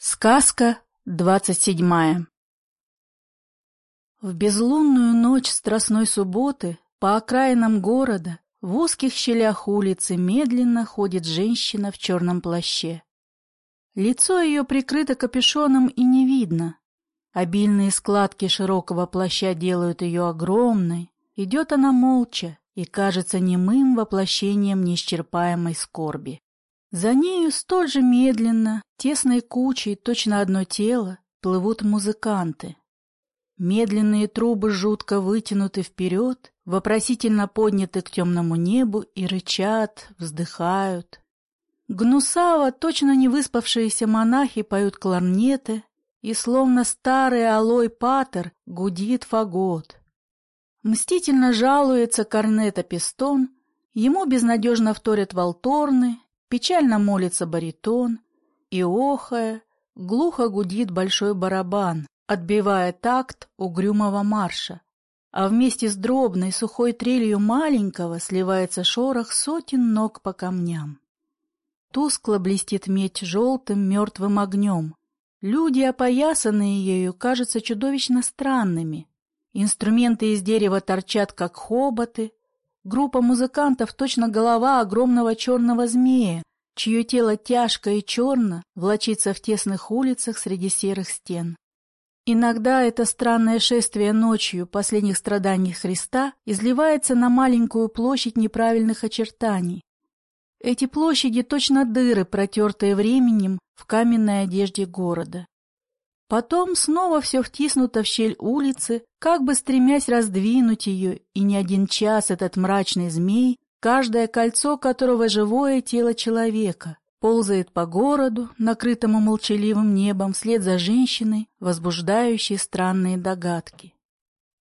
Сказка двадцать седьмая В безлунную ночь страстной субботы по окраинам города в узких щелях улицы медленно ходит женщина в черном плаще. Лицо ее прикрыто капюшоном и не видно. Обильные складки широкого плаща делают ее огромной. Идет она молча и кажется немым воплощением неисчерпаемой скорби. За нею столь же медленно, тесной кучей, точно одно тело, плывут музыканты. Медленные трубы жутко вытянуты вперед, вопросительно подняты к темному небу и рычат, вздыхают. Гнусаво, точно не выспавшиеся монахи поют кларнеты, и словно старый алой патер гудит фагот. Мстительно жалуется корнета пистон, ему безнадежно вторят волторны, Печально молится баритон, и, охая, глухо гудит большой барабан, отбивая такт угрюмого марша. А вместе с дробной сухой трелью маленького сливается шорох сотен ног по камням. Тускло блестит медь желтым мертвым огнем. Люди, опоясанные ею, кажутся чудовищно странными. Инструменты из дерева торчат, как хоботы, Группа музыкантов точно голова огромного черного змея, чье тело тяжко и черно влочится в тесных улицах среди серых стен. Иногда это странное шествие ночью последних страданий Христа изливается на маленькую площадь неправильных очертаний. Эти площади точно дыры, протертые временем в каменной одежде города. Потом снова все втиснуто в щель улицы, как бы стремясь раздвинуть ее, и не один час этот мрачный змей, каждое кольцо которого живое тело человека, ползает по городу, накрытому молчаливым небом, вслед за женщиной, возбуждающей странные догадки.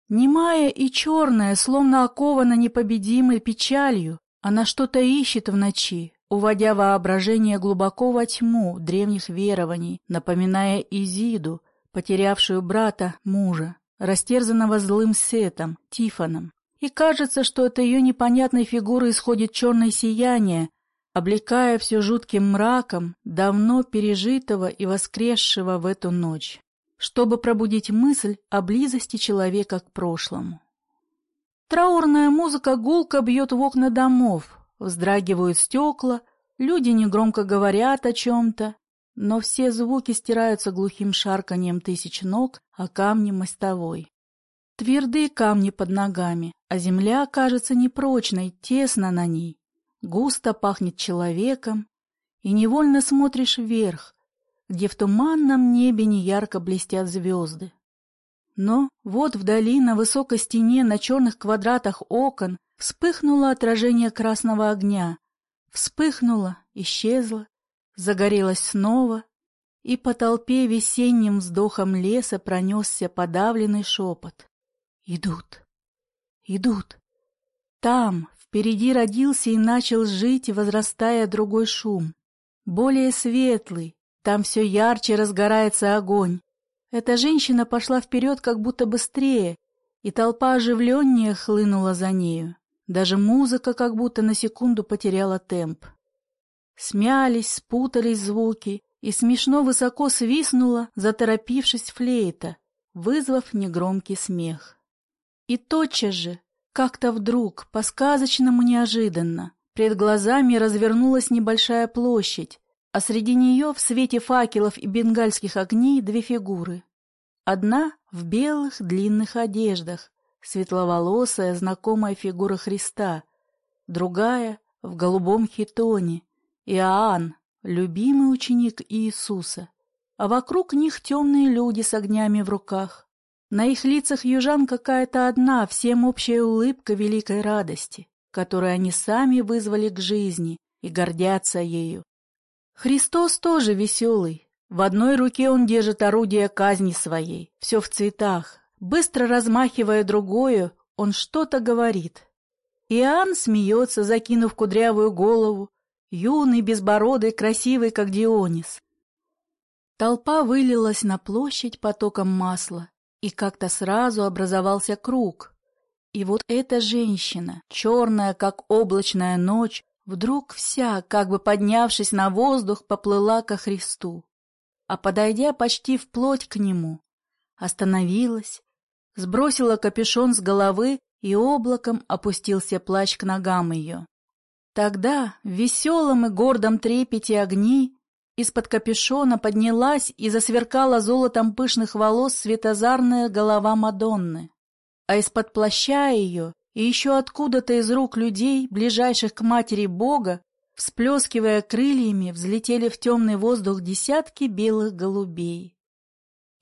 Немая и черная, словно окована непобедимой печалью, она что-то ищет в ночи, уводя воображение глубоко во тьму древних верований, напоминая Изиду, потерявшую брата, мужа, растерзанного злым сетом, Тифоном. И кажется, что от ее непонятной фигуры исходит черное сияние, облекая все жутким мраком давно пережитого и воскресшего в эту ночь, чтобы пробудить мысль о близости человека к прошлому. Траурная музыка гулко бьет в окна домов, Вздрагивают стекла, люди негромко говорят о чем-то, но все звуки стираются глухим шарканьем тысяч ног о камне мостовой. Твердые камни под ногами, а земля кажется непрочной, тесно на ней. Густо пахнет человеком, и невольно смотришь вверх, где в туманном небе неярко блестят звезды. Но вот вдали на высокой стене на черных квадратах окон Вспыхнуло отражение красного огня. Вспыхнуло, исчезло, загорелось снова, и по толпе весенним вздохом леса пронесся подавленный шепот. Идут, идут. Там, впереди родился и начал жить, возрастая другой шум. Более светлый, там все ярче разгорается огонь. Эта женщина пошла вперед как будто быстрее, и толпа оживленнее хлынула за нею. Даже музыка как будто на секунду потеряла темп. Смялись, спутались звуки, и смешно высоко свистнула, заторопившись флейта, вызвав негромкий смех. И тотчас же, как-то вдруг, по-сказочному неожиданно, пред глазами развернулась небольшая площадь, а среди нее в свете факелов и бенгальских огней две фигуры. Одна в белых длинных одеждах, светловолосая, знакомая фигура Христа, другая — в голубом хитоне, Иоанн, любимый ученик Иисуса, а вокруг них темные люди с огнями в руках. На их лицах южан какая-то одна, всем общая улыбка великой радости, которую они сами вызвали к жизни и гордятся ею. Христос тоже веселый. В одной руке он держит орудие казни своей, все в цветах, Быстро размахивая другую, он что-то говорит. Иоанн смеется, закинув кудрявую голову, юный, безбородый, красивый, как Дионис. Толпа вылилась на площадь потоком масла, и как-то сразу образовался круг. И вот эта женщина, черная, как облачная ночь, вдруг вся, как бы поднявшись на воздух, поплыла ко Христу. а, подойдя почти вплоть к нему, остановилась, сбросила капюшон с головы и облаком опустился плащ к ногам ее. Тогда в веселом и гордом трепете огни из-под капюшона поднялась и засверкала золотом пышных волос светозарная голова Мадонны, а из-под плаща ее и еще откуда-то из рук людей, ближайших к матери Бога, всплескивая крыльями, взлетели в темный воздух десятки белых голубей.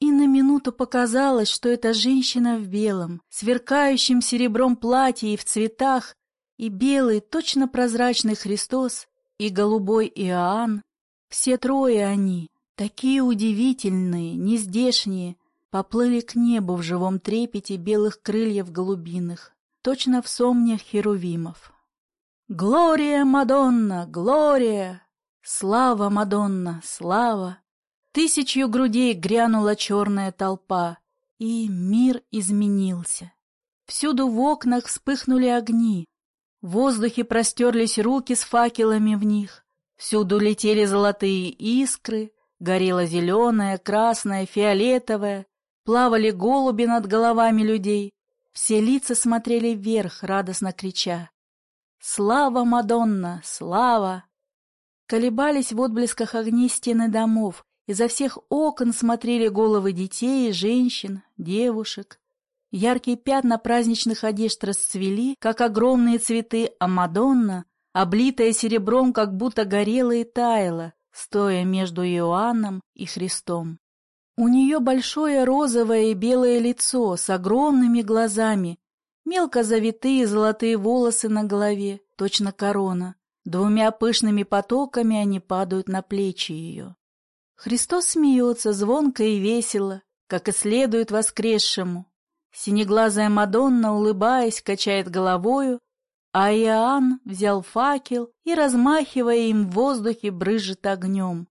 И на минуту показалось, что эта женщина в белом, сверкающем серебром платье и в цветах, и белый, точно прозрачный Христос, и голубой Иоанн, все трое они, такие удивительные, нездешние, поплыли к небу в живом трепете белых крыльев голубиных, точно в сомнях херувимов. «Глория, Мадонна, Глория! Слава, Мадонна, слава!» Тысячью грудей грянула черная толпа, и мир изменился. Всюду в окнах вспыхнули огни, в воздухе простерлись руки с факелами в них, всюду летели золотые искры, горело зеленое, красное, фиолетовое, плавали голуби над головами людей, все лица смотрели вверх, радостно крича. «Слава, Мадонна! Слава!» Колебались в отблесках огней стены домов, изо всех окон смотрели головы детей, женщин, девушек. Яркие пятна праздничных одежд расцвели, как огромные цветы, а Мадонна, облитая серебром, как будто горела и таяла, стоя между Иоанном и Христом. У нее большое розовое и белое лицо с огромными глазами, мелко завитые золотые волосы на голове, точно корона. Двумя пышными потоками они падают на плечи ее. Христос смеется звонко и весело, как и следует воскресшему. Синеглазая Мадонна, улыбаясь, качает головою, а Иоанн взял факел и, размахивая им в воздухе, брызжет огнем.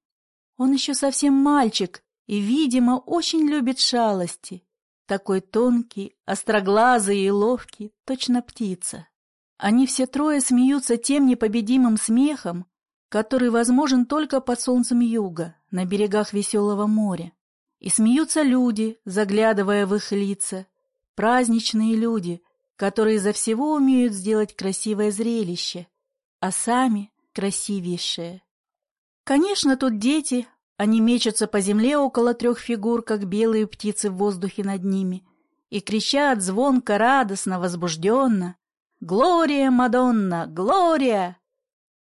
Он еще совсем мальчик и, видимо, очень любит шалости. Такой тонкий, остроглазый и ловкий, точно птица. Они все трое смеются тем непобедимым смехом, который возможен только под солнцем юга, на берегах веселого моря. И смеются люди, заглядывая в их лица, праздничные люди, которые за всего умеют сделать красивое зрелище, а сами красивейшие. Конечно, тут дети, они мечутся по земле около трех фигур, как белые птицы в воздухе над ними, и кричат звонко, радостно, возбужденно «Глория, Мадонна! Глория!»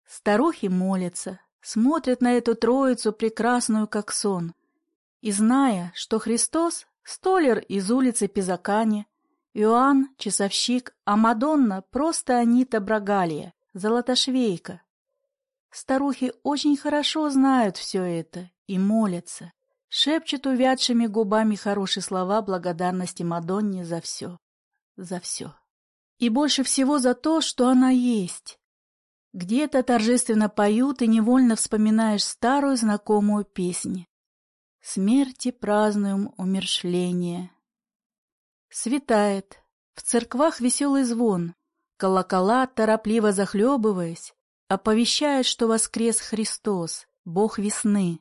Старухи молятся, смотрят на эту троицу прекрасную, как сон, и, зная, что Христос — столер из улицы Пизакани, Иоанн — часовщик, а Мадонна — просто Анита Брагалия, золотошвейка. Старухи очень хорошо знают все это и молятся, шепчут увядшими губами хорошие слова благодарности Мадонне за все, за все. И больше всего за то, что она есть. Где-то торжественно поют и невольно вспоминаешь старую знакомую песню. Смерти празднуем умершление. Светает. В церквах веселый звон. Колокола, торопливо захлебываясь, оповещают, что воскрес Христос, Бог весны.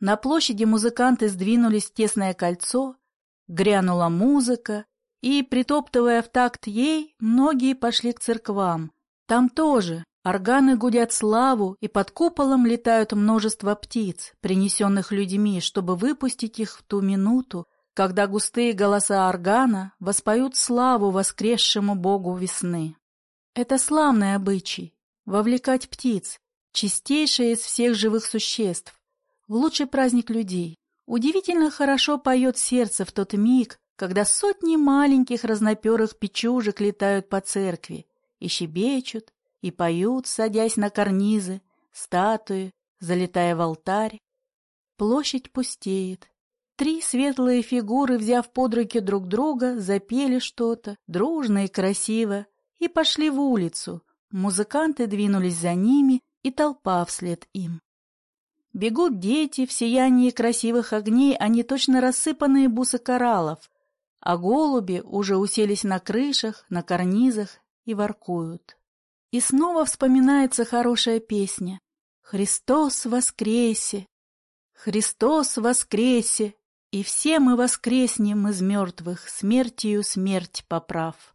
На площади музыканты сдвинулись в тесное кольцо, грянула музыка, и, притоптывая в такт ей, многие пошли к церквам. Там тоже органы гудят славу, и под куполом летают множество птиц, принесенных людьми, чтобы выпустить их в ту минуту, когда густые голоса органа воспоют славу воскресшему богу весны. Это славный обычай — вовлекать птиц, чистейшее из всех живых существ, в лучший праздник людей. Удивительно хорошо поет сердце в тот миг, когда сотни маленьких разноперых печужек летают по церкви и щебечут, и поют, садясь на карнизы, статуи, залетая в алтарь. Площадь пустеет. Три светлые фигуры, взяв под руки друг друга, запели что-то, дружно и красиво, и пошли в улицу. Музыканты двинулись за ними, и толпа вслед им. Бегут дети в сиянии красивых огней, они точно рассыпанные бусы кораллов, а голуби уже уселись на крышах, на карнизах и воркуют. И снова вспоминается хорошая песня «Христос воскресе! Христос воскресе! И все мы воскреснем из мертвых, смертью смерть поправ.